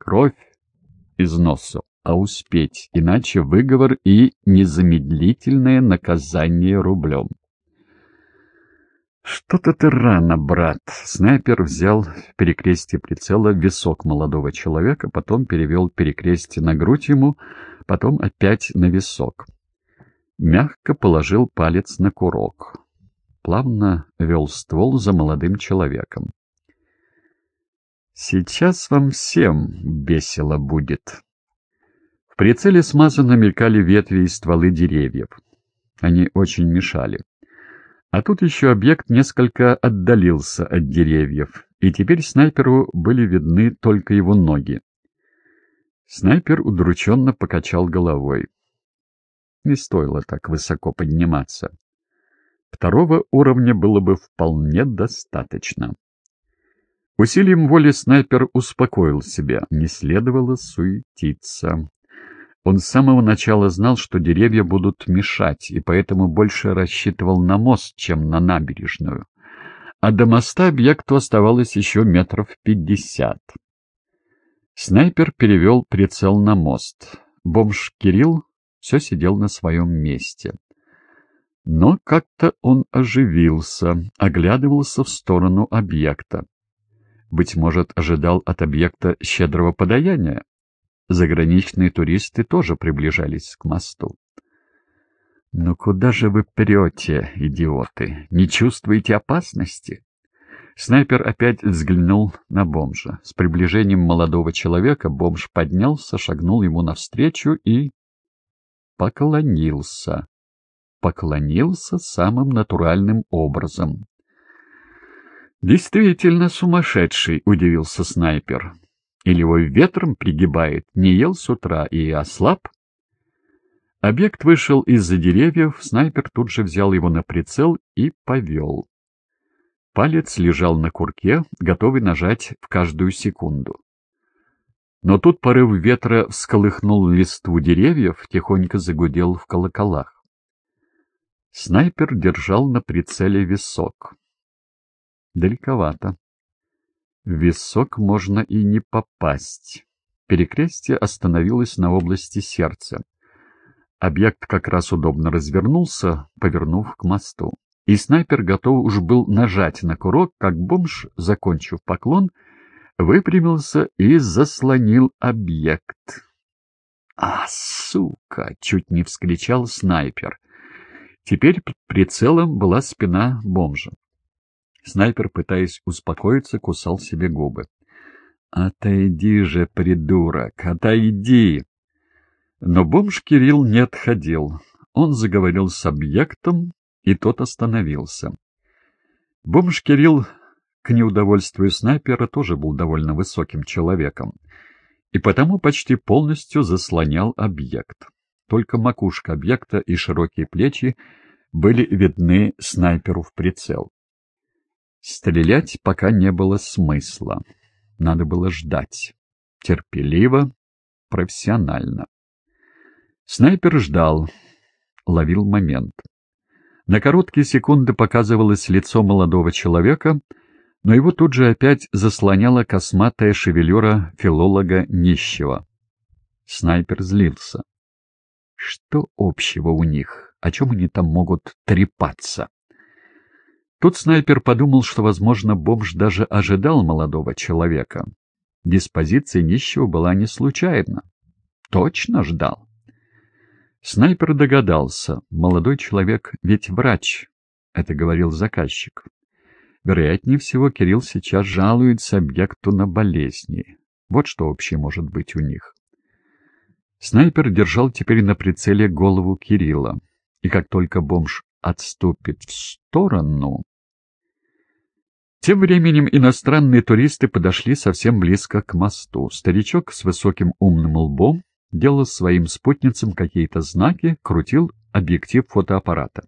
Кровь из носу, а успеть, иначе выговор и незамедлительное наказание рублем. «Что-то ты рано, брат!» Снайпер взял в перекрестие прицела висок молодого человека, потом перевел перекрестие на грудь ему, потом опять на висок. Мягко положил палец на курок. Плавно вел ствол за молодым человеком. «Сейчас вам всем весело будет!» В прицеле смазанно мелькали ветви и стволы деревьев. Они очень мешали. А тут еще объект несколько отдалился от деревьев, и теперь снайперу были видны только его ноги. Снайпер удрученно покачал головой. Не стоило так высоко подниматься. Второго уровня было бы вполне достаточно. Усилием воли снайпер успокоил себя. Не следовало суетиться. Он с самого начала знал, что деревья будут мешать, и поэтому больше рассчитывал на мост, чем на набережную. А до моста объекту оставалось еще метров пятьдесят. Снайпер перевел прицел на мост. Бомж Кирилл все сидел на своем месте. Но как-то он оживился, оглядывался в сторону объекта. Быть может, ожидал от объекта щедрого подаяния? Заграничные туристы тоже приближались к мосту. «Ну куда же вы прете, идиоты? Не чувствуете опасности?» Снайпер опять взглянул на бомжа. С приближением молодого человека бомж поднялся, шагнул ему навстречу и... поклонился. Поклонился самым натуральным образом. «Действительно сумасшедший», — удивился снайпер. Или его ветром пригибает, не ел с утра и ослаб? Объект вышел из-за деревьев, снайпер тут же взял его на прицел и повел. Палец лежал на курке, готовый нажать в каждую секунду. Но тут порыв ветра всколыхнул листву деревьев, тихонько загудел в колоколах. Снайпер держал на прицеле висок. Далековато. В висок можно и не попасть. Перекрестие остановилось на области сердца. Объект как раз удобно развернулся, повернув к мосту. И снайпер готов уж был нажать на курок, как бомж, закончив поклон, выпрямился и заслонил объект. «А, сука!» — чуть не вскричал снайпер. Теперь прицелом была спина бомжа. Снайпер, пытаясь успокоиться, кусал себе губы. «Отойди же, придурок, отойди!» Но бомж Кирилл не отходил. Он заговорил с объектом, и тот остановился. Бомж Кирилл, к неудовольствию снайпера, тоже был довольно высоким человеком, и потому почти полностью заслонял объект. Только макушка объекта и широкие плечи были видны снайперу в прицел. Стрелять пока не было смысла. Надо было ждать. Терпеливо, профессионально. Снайпер ждал, ловил момент. На короткие секунды показывалось лицо молодого человека, но его тут же опять заслоняла косматая шевелюра филолога нищего. Снайпер злился. Что общего у них? О чем они там могут трепаться? Тут снайпер подумал, что, возможно, бомж даже ожидал молодого человека. Диспозиция нищего была не случайна. Точно ждал. Снайпер догадался, молодой человек ведь врач, это говорил заказчик. Вероятнее всего, Кирилл сейчас жалуется объекту на болезни. Вот что общее может быть у них. Снайпер держал теперь на прицеле голову Кирилла, и как только бомж отступит в сторону, тем временем иностранные туристы подошли совсем близко к мосту. Старичок с высоким умным лбом делал своим спутницам какие-то знаки, крутил объектив фотоаппарата.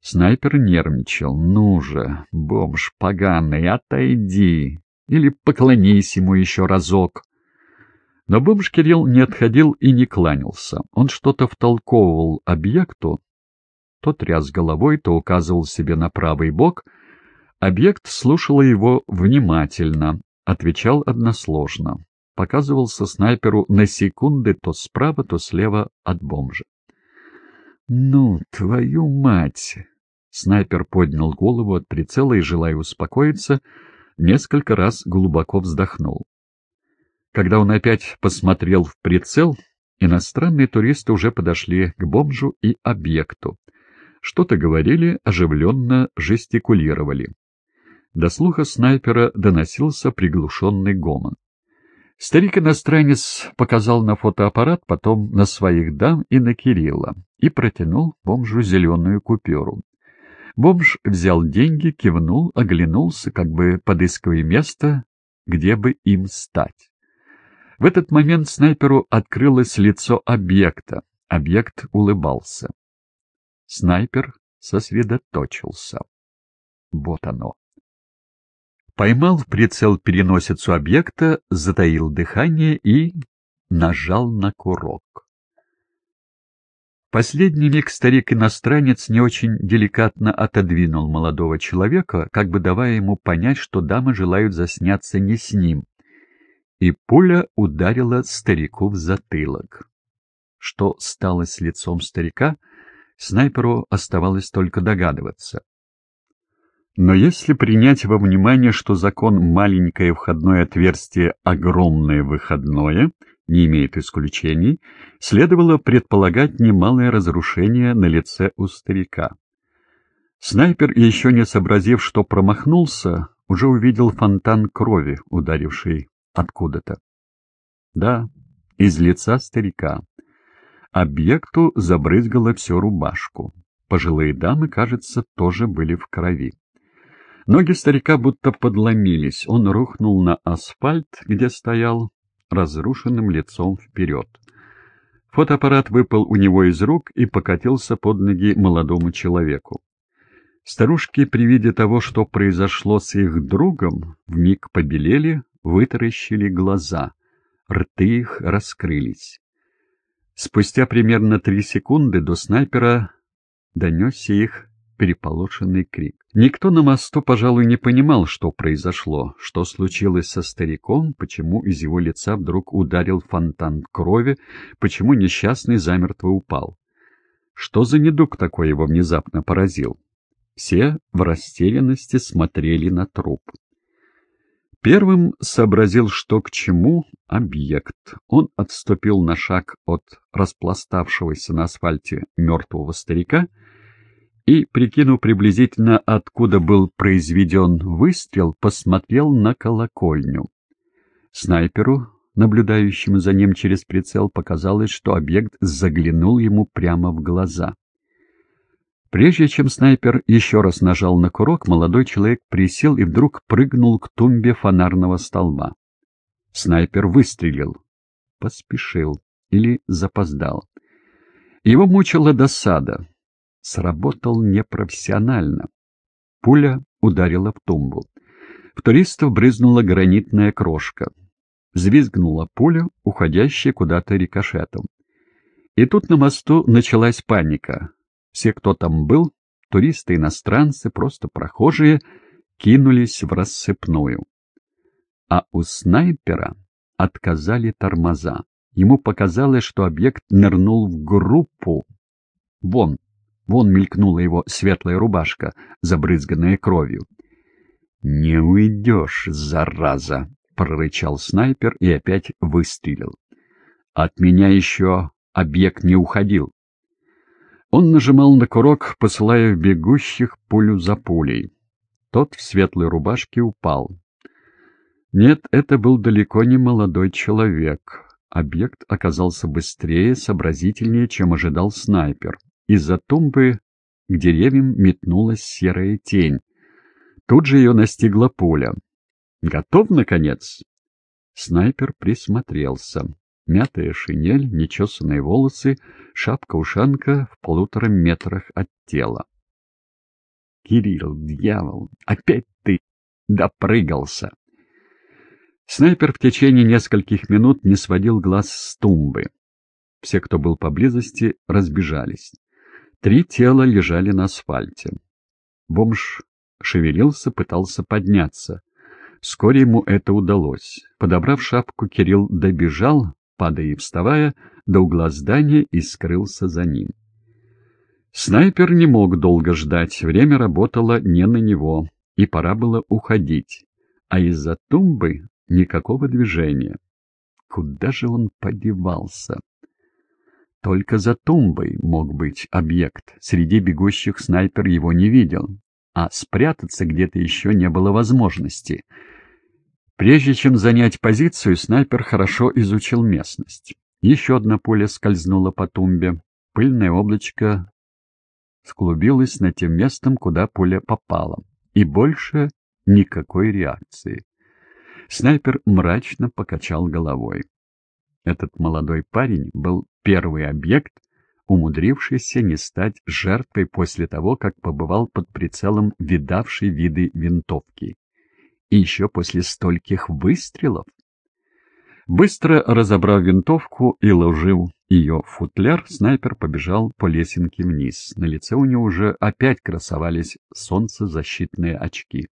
Снайпер нервничал. «Ну же, бомж поганый, отойди! Или поклонись ему еще разок!» Но бомж Кирилл не отходил и не кланялся. Он что-то втолковывал объекту, то тряс головой, то указывал себе на правый бок — Объект слушал его внимательно, отвечал односложно. показывался снайперу на секунды то справа, то слева от бомжа. «Ну, твою мать!» Снайпер поднял голову от прицела и, желая успокоиться, несколько раз глубоко вздохнул. Когда он опять посмотрел в прицел, иностранные туристы уже подошли к бомжу и объекту. Что-то говорили, оживленно жестикулировали. До слуха снайпера доносился приглушенный гомон. Старик-иностранец показал на фотоаппарат, потом на своих дам и на Кирилла, и протянул бомжу зеленую купюру. Бомж взял деньги, кивнул, оглянулся, как бы подыскивая место, где бы им стать. В этот момент снайперу открылось лицо объекта. Объект улыбался. Снайпер сосредоточился. Вот оно. Поймал в прицел переносицу объекта, затаил дыхание и нажал на курок. Последний миг старик-иностранец не очень деликатно отодвинул молодого человека, как бы давая ему понять, что дамы желают засняться не с ним, и пуля ударила старику в затылок. Что стало с лицом старика, снайперу оставалось только догадываться. Но если принять во внимание, что закон «маленькое входное отверстие, огромное выходное» не имеет исключений, следовало предполагать немалое разрушение на лице у старика. Снайпер, еще не сообразив, что промахнулся, уже увидел фонтан крови, ударивший откуда-то. Да, из лица старика. Объекту забрызгало всю рубашку. Пожилые дамы, кажется, тоже были в крови. Ноги старика будто подломились. Он рухнул на асфальт, где стоял, разрушенным лицом вперед. Фотоаппарат выпал у него из рук и покатился под ноги молодому человеку. Старушки при виде того, что произошло с их другом, вмиг побелели, вытаращили глаза, рты их раскрылись. Спустя примерно три секунды до снайпера донесся их переполошенный крик. Никто на мосту, пожалуй, не понимал, что произошло, что случилось со стариком, почему из его лица вдруг ударил фонтан крови, почему несчастный замертво упал. Что за недуг такой его внезапно поразил? Все в растерянности смотрели на труп. Первым сообразил, что к чему объект. Он отступил на шаг от распластавшегося на асфальте мертвого старика и, прикинув приблизительно, откуда был произведен выстрел, посмотрел на колокольню. Снайперу, наблюдающему за ним через прицел, показалось, что объект заглянул ему прямо в глаза. Прежде чем снайпер еще раз нажал на курок, молодой человек присел и вдруг прыгнул к тумбе фонарного столба. Снайпер выстрелил. Поспешил или запоздал. Его мучила досада сработал непрофессионально. Пуля ударила в тумбу. В туристов брызнула гранитная крошка. Взвизгнула пуля, уходящая куда-то рикошетом. И тут на мосту началась паника. Все, кто там был, туристы, иностранцы, просто прохожие, кинулись в рассыпную. А у снайпера отказали тормоза. Ему показалось, что объект нырнул в группу. Вон, Вон мелькнула его светлая рубашка, забрызганная кровью. «Не уйдешь, зараза!» — прорычал снайпер и опять выстрелил. «От меня еще объект не уходил». Он нажимал на курок, посылая бегущих пулю за пулей. Тот в светлой рубашке упал. Нет, это был далеко не молодой человек. Объект оказался быстрее, сообразительнее, чем ожидал снайпер. Из-за тумбы к деревьям метнулась серая тень. Тут же ее настигла пуля. «Готов, наконец?» Снайпер присмотрелся. Мятая шинель, нечесанные волосы, шапка-ушанка в полутора метрах от тела. «Кирилл, дьявол, опять ты допрыгался!» Снайпер в течение нескольких минут не сводил глаз с тумбы. Все, кто был поблизости, разбежались. Три тела лежали на асфальте. Бомж шевелился, пытался подняться. Вскоре ему это удалось. Подобрав шапку, Кирилл добежал, падая и вставая, до угла здания и скрылся за ним. Снайпер не мог долго ждать, время работало не на него, и пора было уходить. А из-за тумбы никакого движения. Куда же он подевался? Только за тумбой мог быть объект. Среди бегущих снайпер его не видел, а спрятаться где-то еще не было возможности. Прежде чем занять позицию, снайпер хорошо изучил местность. Еще одна пуля скользнула по тумбе. Пыльное облачко склубилось над тем местом, куда пуля попала. И больше никакой реакции. Снайпер мрачно покачал головой. Этот молодой парень был первый объект, умудрившийся не стать жертвой после того, как побывал под прицелом видавшей виды винтовки. И еще после стольких выстрелов. Быстро разобрав винтовку и ложив ее в футляр, снайпер побежал по лесенке вниз. На лице у него уже опять красовались солнцезащитные очки.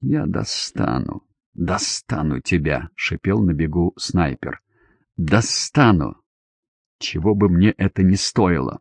«Я достану, достану тебя!» — шипел на бегу снайпер. «Достану! Чего бы мне это ни стоило!»